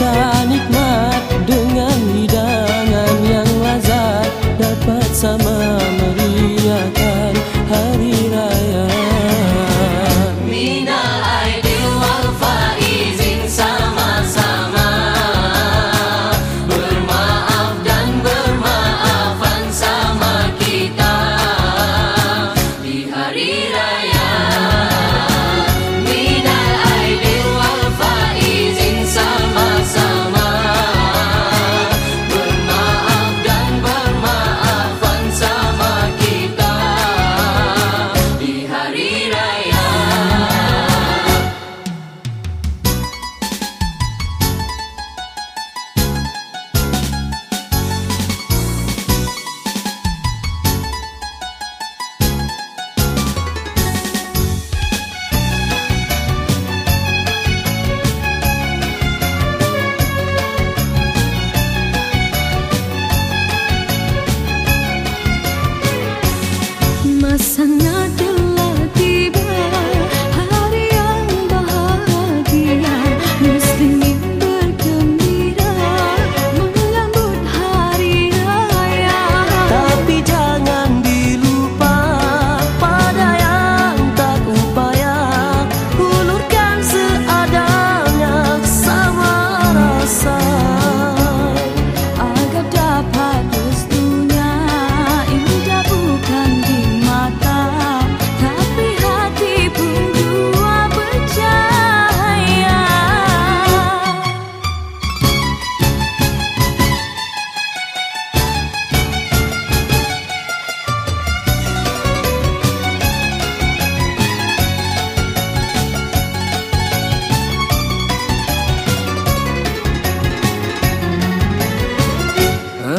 voltar.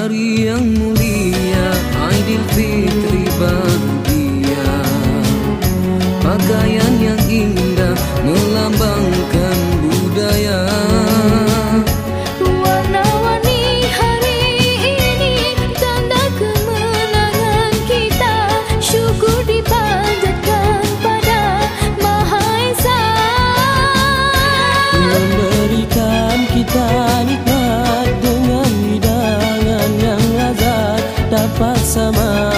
hari bersama